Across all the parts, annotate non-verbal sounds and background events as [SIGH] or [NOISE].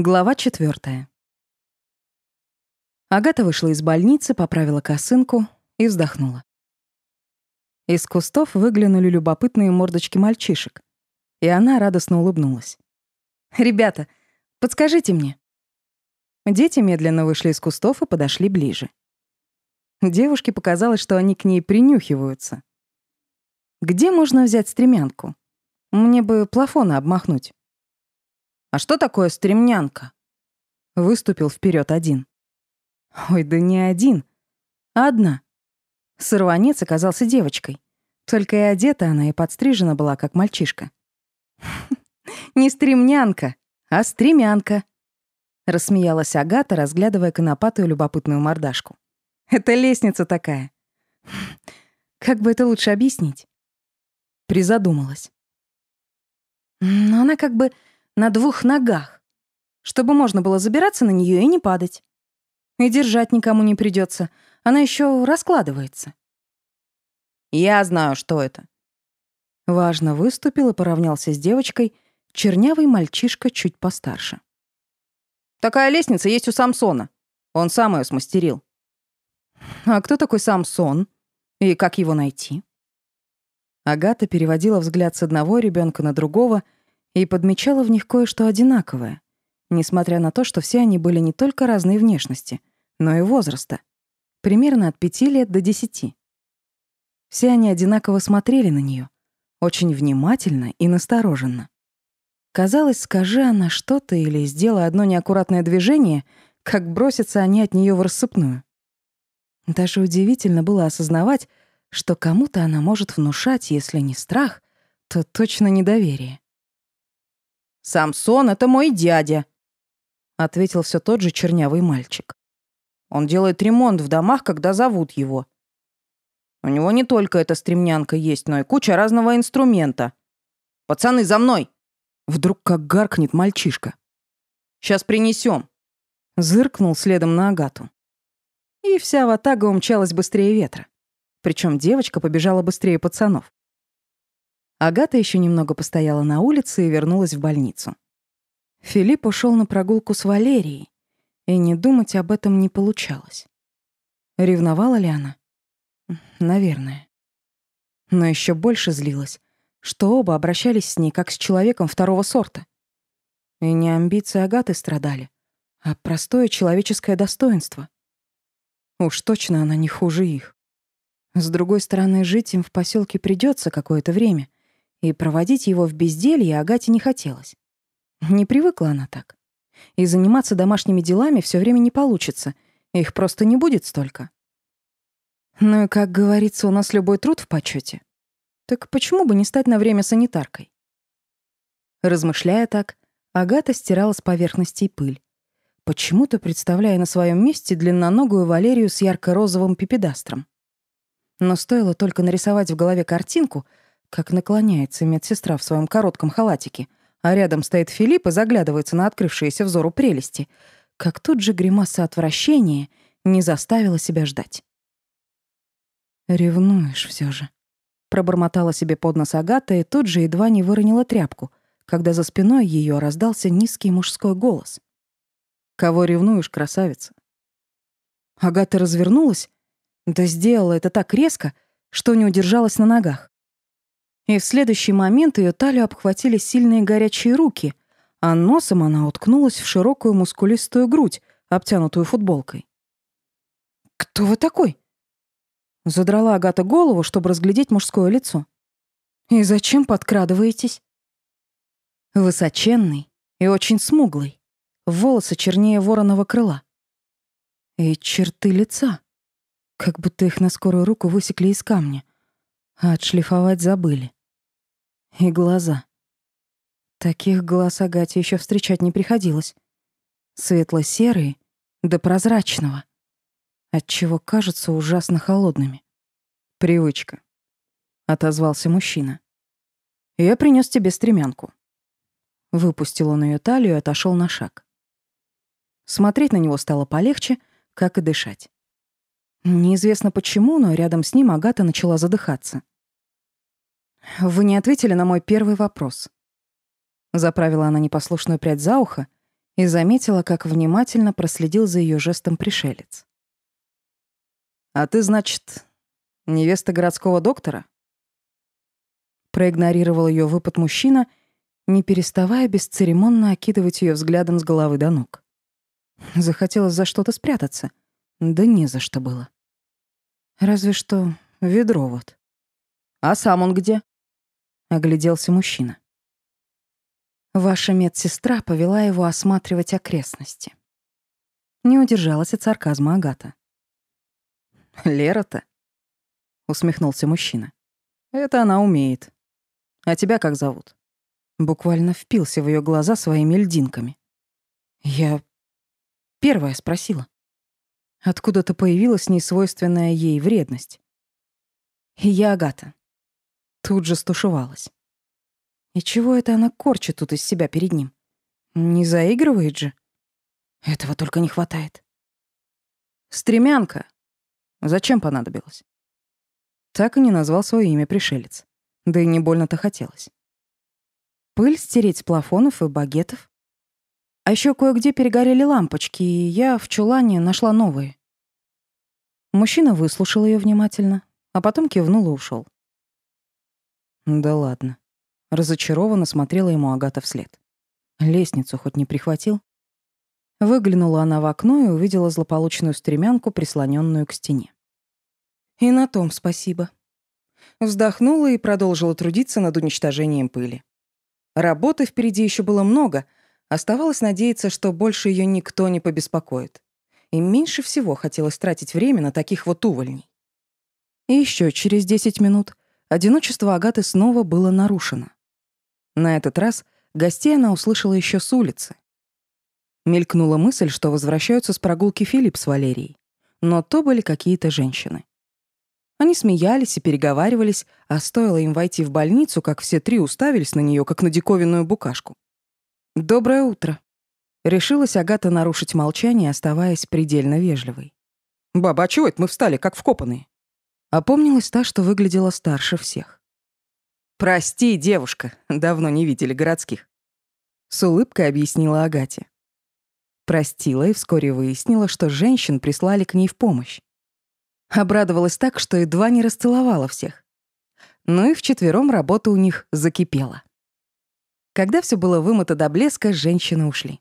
Глава четвертая. Агата вышла из больницы, поправила косынку и вздохнула. Из кустов выглянули любопытные мордочки мальчишек, и она радостно улыбнулась. «Ребята, подскажите мне». Дети медленно вышли из кустов и подошли ближе. Девушке показалось, что они к ней принюхиваются. «Где можно взять стремянку? Мне бы плафоны обмахнуть». «А что такое стремнянка?» Выступил вперед один. Ой, да не один, а одна. Сорванец оказался девочкой. Только и одета она, и подстрижена была, как мальчишка. [LAUGHS] «Не стремнянка, а стремянка», — рассмеялась Агата, разглядывая конопатую любопытную мордашку. «Это лестница такая. [LAUGHS] Как бы это лучше объяснить?» Призадумалась. Но она как бы на двух ногах, чтобы можно было забираться на нее и не падать. И держать никому не придется. Она еще раскладывается. Я знаю, что это. Важно выступил и поравнялся с девочкой чернявый мальчишка чуть постарше. Такая лестница есть у Самсона. Он сам ее смастерил. А кто такой Самсон? И как его найти? Агата переводила взгляд с одного ребенка на другого — и подмечала в них кое-что одинаковое, несмотря на то, что все они были не только разной внешности, но и возраста, примерно от пяти лет до десяти. Все они одинаково смотрели на нее, очень внимательно и настороженно. Казалось, скажи она что-то или сделай одно неаккуратное движение, как бросятся они от нее в рассыпную. Даже удивительно было осознавать, что кому-то она может внушать, если не страх, то точно недоверие. «Самсон — это мой дядя», — ответил все тот же чернявый мальчик. «Он делает ремонт в домах, когда зовут его. У него не только эта стремнянка есть, но и куча разного инструмента. Пацаны, за мной!» Вдруг как гаркнет мальчишка. «Сейчас принесем. Зыркнул следом на Агату. И вся ватага умчалась быстрее ветра. Причем девочка побежала быстрее пацанов. Агата еще немного постояла на улице и вернулась в больницу. Филипп ушел на прогулку с Валерией, и не думать об этом не получалось. Ревновала ли она? Наверное. Но еще больше злилась, что оба обращались с ней как с человеком второго сорта. И не амбиции Агаты страдали, а простое человеческое достоинство. Уж точно она не хуже их. С другой стороны, жить им в поселке придется какое-то время — и проводить его в безделье Агате не хотелось. Не привыкла она так. И заниматься домашними делами все время не получится, их просто не будет столько. Ну и, как говорится, у нас любой труд в почете. Так почему бы не стать на время санитаркой? Размышляя так, Агата стирала с поверхностей пыль, почему-то представляя на своем месте длинноногую Валерию с ярко-розовым пипедастром. Но стоило только нарисовать в голове картинку — как наклоняется медсестра в своем коротком халатике, а рядом стоит Филипп и заглядывается на открывшиеся взору прелести, как тут же гримаса отвращения не заставила себя ждать. «Ревнуешь все же», — пробормотала себе под нос Агата и тут же едва не выронила тряпку, когда за спиной ее раздался низкий мужской голос. «Кого ревнуешь, красавица?» Агата развернулась, да сделала это так резко, что не удержалась на ногах. И в следующий момент ее талию обхватили сильные горячие руки, а носом она уткнулась в широкую мускулистую грудь, обтянутую футболкой. «Кто вы такой?» Задрала Агата голову, чтобы разглядеть мужское лицо. «И зачем подкрадываетесь?» Высоченный и очень смуглый, волосы чернее вороного крыла. И черты лица, как будто их на скорую руку высекли из камня, а отшлифовать забыли. И глаза. Таких глаз Агате еще встречать не приходилось. Светло-серые до прозрачного, отчего кажутся ужасно холодными. «Привычка», — отозвался мужчина. «Я принес тебе стремянку». Выпустил он ее талию и отошел на шаг. Смотреть на него стало полегче, как и дышать. Неизвестно почему, но рядом с ним Агата начала задыхаться. «Вы не ответили на мой первый вопрос». Заправила она непослушную прядь за ухо и заметила, как внимательно проследил за ее жестом пришелец. «А ты, значит, невеста городского доктора?» Проигнорировал ее выпад мужчина, не переставая бесцеремонно окидывать ее взглядом с головы до ног. Захотелось за что-то спрятаться. Да не за что было. Разве что ведро вот. «А сам он где?» — огляделся мужчина. Ваша медсестра повела его осматривать окрестности. Не удержалась от сарказма Агата. «Лера-то?» — усмехнулся мужчина. «Это она умеет. А тебя как зовут?» Буквально впился в ее глаза своими льдинками. Я первая спросила. Откуда-то появилась несвойственная ей вредность. я Агата. Тут же стушевалась. И чего это она корчит тут из себя перед ним? Не заигрывает же? Этого только не хватает. Стремянка. Зачем понадобилось? Так и не назвал свое имя пришелец. Да и не больно-то хотелось. Пыль стереть с плафонов и багетов. А еще кое-где перегорели лампочки, и я в чулане нашла новые. Мужчина выслушал ее внимательно, а потом кивнул и ушел. Да ладно. Разочарованно смотрела ему Агата вслед. Лестницу хоть не прихватил? Выглянула она в окно и увидела злополучную стремянку, прислоненную к стене. И на том спасибо. Вздохнула и продолжила трудиться над уничтожением пыли. Работы впереди еще было много, оставалось надеяться, что больше ее никто не побеспокоит. И меньше всего хотелось тратить время на таких вот увольней. И еще через 10 минут одиночество Агаты снова было нарушено. На этот раз гостей она услышала еще с улицы. Мелькнула мысль, что возвращаются с прогулки Филипп с Валерией. Но то были какие-то женщины. Они смеялись и переговаривались, а стоило им войти в больницу, как все три уставились на нее, как на диковинную букашку. «Доброе утро», — решилась Агата нарушить молчание, оставаясь предельно вежливой. «Баба, а чего это мы встали, как вкопанные?» Опомнилась та, что выглядела старше всех. «Прости, девушка, давно не видели городских», — с улыбкой объяснила Агате. Простила и вскоре выяснила, что женщин прислали к ней в помощь. Обрадовалась так, что едва не расцеловала всех. Ну и вчетвером работа у них закипела. Когда все было вымыто до блеска, женщины ушли.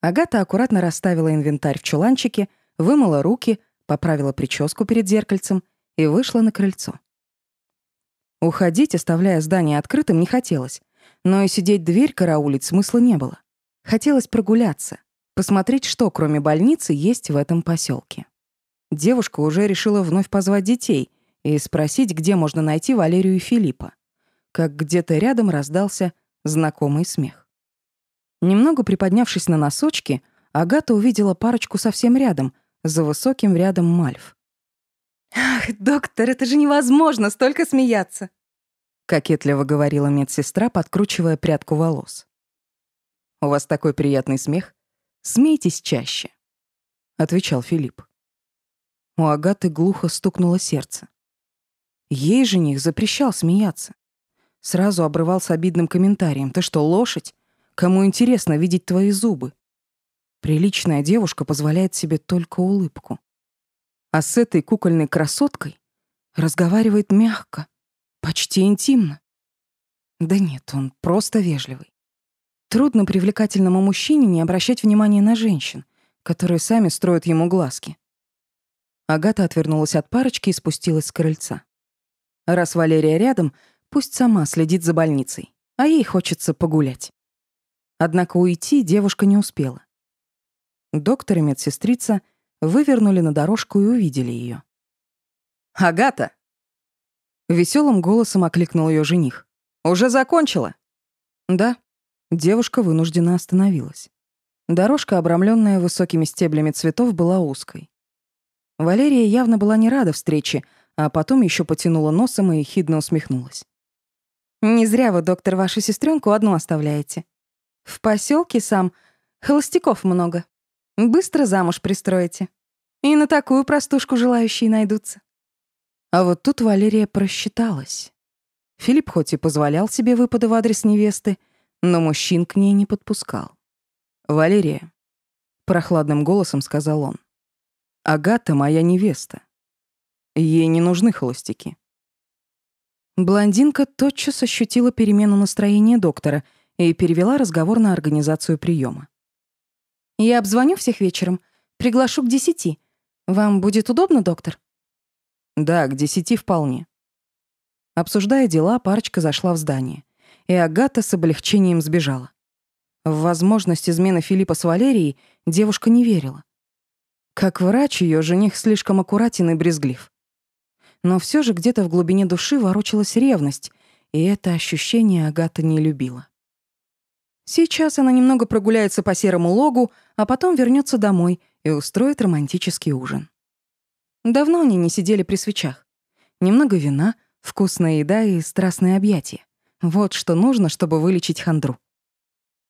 Агата аккуратно расставила инвентарь в чуланчике, вымыла руки, поправила прическу перед зеркальцем и вышла на крыльцо. Уходить, оставляя здание открытым, не хотелось. Но и сидеть дверь караулить смысла не было. Хотелось прогуляться, посмотреть, что кроме больницы есть в этом поселке. Девушка уже решила вновь позвать детей и спросить, где можно найти Валерию и Филиппа. Как где-то рядом раздался знакомый смех. Немного приподнявшись на носочки, Агата увидела парочку совсем рядом, за высоким рядом мальв. «Ах, доктор, это же невозможно столько смеяться!» Кокетливо говорила медсестра, подкручивая прядку волос. «У вас такой приятный смех. Смейтесь чаще», — отвечал Филипп. У Агаты глухо стукнуло сердце. Ей жених запрещал смеяться. Сразу обрывал с обидным комментарием. «Ты что, лошадь? Кому интересно видеть твои зубы?» Приличная девушка позволяет себе только улыбку. А с этой кукольной красоткой разговаривает мягко, почти интимно. Да нет, он просто вежливый. Трудно привлекательному мужчине не обращать внимания на женщин, которые сами строят ему глазки. Агата отвернулась от парочки и спустилась с крыльца. Раз Валерия рядом, пусть сама следит за больницей, а ей хочется погулять. Однако уйти девушка не успела. Доктор и медсестрица — вывернули на дорожку и увидели ее. «Агата!» Веселым голосом окликнул ее жених. «Уже закончила?» «Да». Девушка вынуждена остановилась. Дорожка, обрамленная высокими стеблями цветов, была узкой. Валерия явно была не рада встрече, а потом еще потянула носом и хидно усмехнулась. «Не зря вы, доктор, вашу сестренку одну оставляете. В поселке сам холостяков много. Быстро замуж пристроите. И на такую простушку желающие найдутся. А вот тут Валерия просчиталась. Филипп хоть и позволял себе выпады в адрес невесты, но мужчин к ней не подпускал. «Валерия», — прохладным голосом сказал он, — «Агата моя невеста. Ей не нужны холостяки». Блондинка тотчас ощутила перемену настроения доктора и перевела разговор на организацию приема. «Я обзвоню всех вечером, приглашу к десяти. Вам будет удобно, доктор?» «Да, к десяти вполне». Обсуждая дела, парочка зашла в здание, и Агата с облегчением сбежала. В возможность измены Филиппа с Валерией девушка не верила. Как врач, ее жених слишком аккуратен и брезглив но все же где-то в глубине души ворочалась ревность, и это ощущение Агата не любила. Сейчас она немного прогуляется по серому логу, а потом вернется домой и устроит романтический ужин. Давно они не сидели при свечах. Немного вина, вкусная еда и страстные объятия. Вот что нужно, чтобы вылечить хандру.